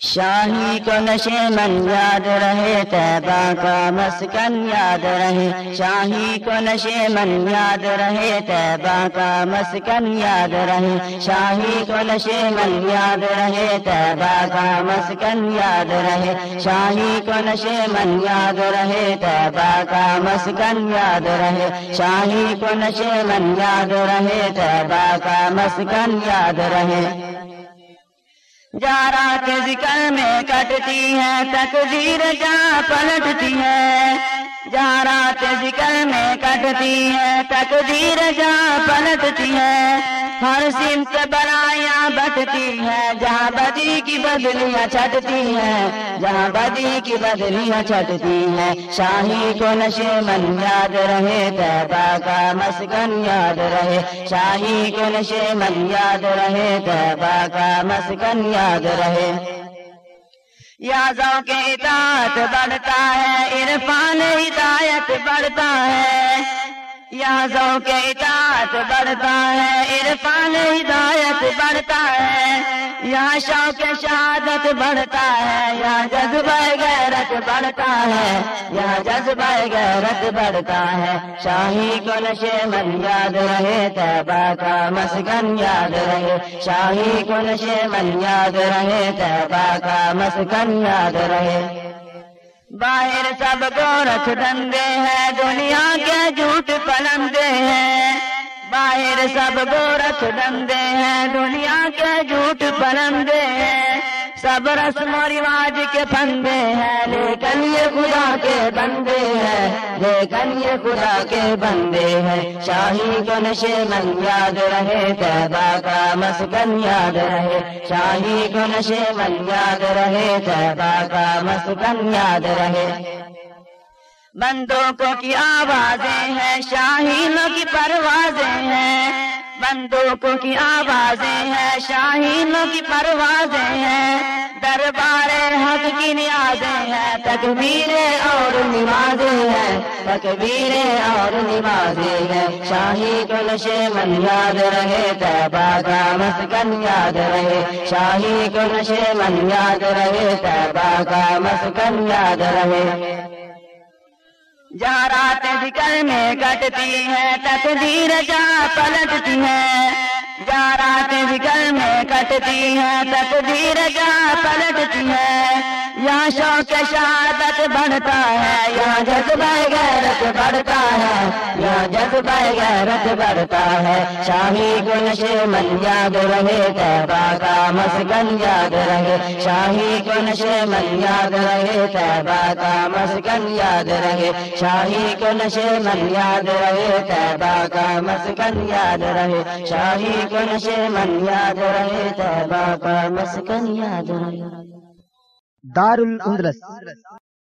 شاہی کو نشے من یاد رہے تیبا کا مسکن یاد رہے۔ شاہی کو نشے من یاد رہے تیبا کا مسکن یاد رہے۔ شاہی کو نشے من یاد رہے تیبا کا مسکن یاد رہے۔ شاہی کو نشے من یاد رہے تیبا کا مسکن یاد رہے۔ شاہی کو نشے من یاد رہے تیبا کا مسکن یاد رہے۔ جارا کے ذکر میں کٹتی ہے، تقدیر جا پلٹتی ہے۔ جارا کے ذکر میں کٹتی ہے، تقدیر جا پلٹتی ہے۔ ہر سمت برایاں بٹتی ہے جہاں بدی کی بدلیاں چھٹتی ہیں، جہاں بدی کی بدلیاں چھٹتی ہیں۔ شاہی کو نشے من یاد رہے تیبا کا مسکن یاد رہے۔ شاہی کو نشے من یاد رہے تیبا کا مسکن یاد رہے۔ یا ذوق اطاعت بڑھتا ہے، عرفان ہدایت بڑھتا ہے۔ یہاں ذوق اطاعت بڑھتا ہے، عرفان ہدایت بڑھتا ہے۔ یہاں شوق شہادت بڑھتا ہے یہاں جذبہ غیرت بڑھتا ہے۔ یہاں جذبہ غیرت بڑھتا ہے۔ شاہی کو نشے من یاد رہے تیبا کا مسکن یاد رہے۔ شاہی کو نشے من یاد رہے تیبا کا مسکن یاد رہے۔ باہر سب گورکھ دندے ہیں، دنیا کے جھوٹ پلندے ہیں۔ باہر سب گورکھ دندے ہیں، دنیا کے جھوٹ پلندے ہیں۔ سب رسم و رواج کے پندے ہیں، لیکن یہ خدا کے بندے ہیں، لیکن یہ خدا کے بندے ہیں۔ شاہی کو نشے من یاد رہے تیبا کا مسکن یاد رہے۔ شاہی کو نشے من یاد رہے تیبا کا مسکن یاد رہے۔ بندوقوں کی آوازیں ہیں، شاہینوں کی پروازیں ہیں۔ بندوقوں کی آوازیں ہیں، شاہینوں کی پروازیں ہیں۔ دربار حق کی نیازیں ہیں، تکبیریں اور نمازیں ہیں۔ تکبیریں اور نمازیں ہیں۔ شاہی کو نشے من یاد رہے تیبا کا مسکن یاد رہے۔ شاہی کو نشے من یاد رہے تیبا کا مسکن یاد رہے۔ جہاں رات ذکر میں کٹتی ہے، تقدیر جا پلٹتی ہے۔ جہاں رات ذکر میں کٹتی ہے، تقدیر جا پلٹتی ہے۔ یہاں شوق شہادت بڑھتا ہے یہاں جذبہ غیرت بڑھتا ہے یہاں جذبہ غیرت بڑھتا ہے۔ شاہی کو نشے من یاد رہے تیبا کا مسکن یاد رہے۔ شاہی کو نشے من یاد رہے تیبا کا مسکن یاد رہے۔ شاہی کو نشے من یاد رہے تیبا کا مسکن یاد رہے۔ شاہی کو نشے من یاد رہے تیبا کا مسکن یاد رہے۔ دار الاندلس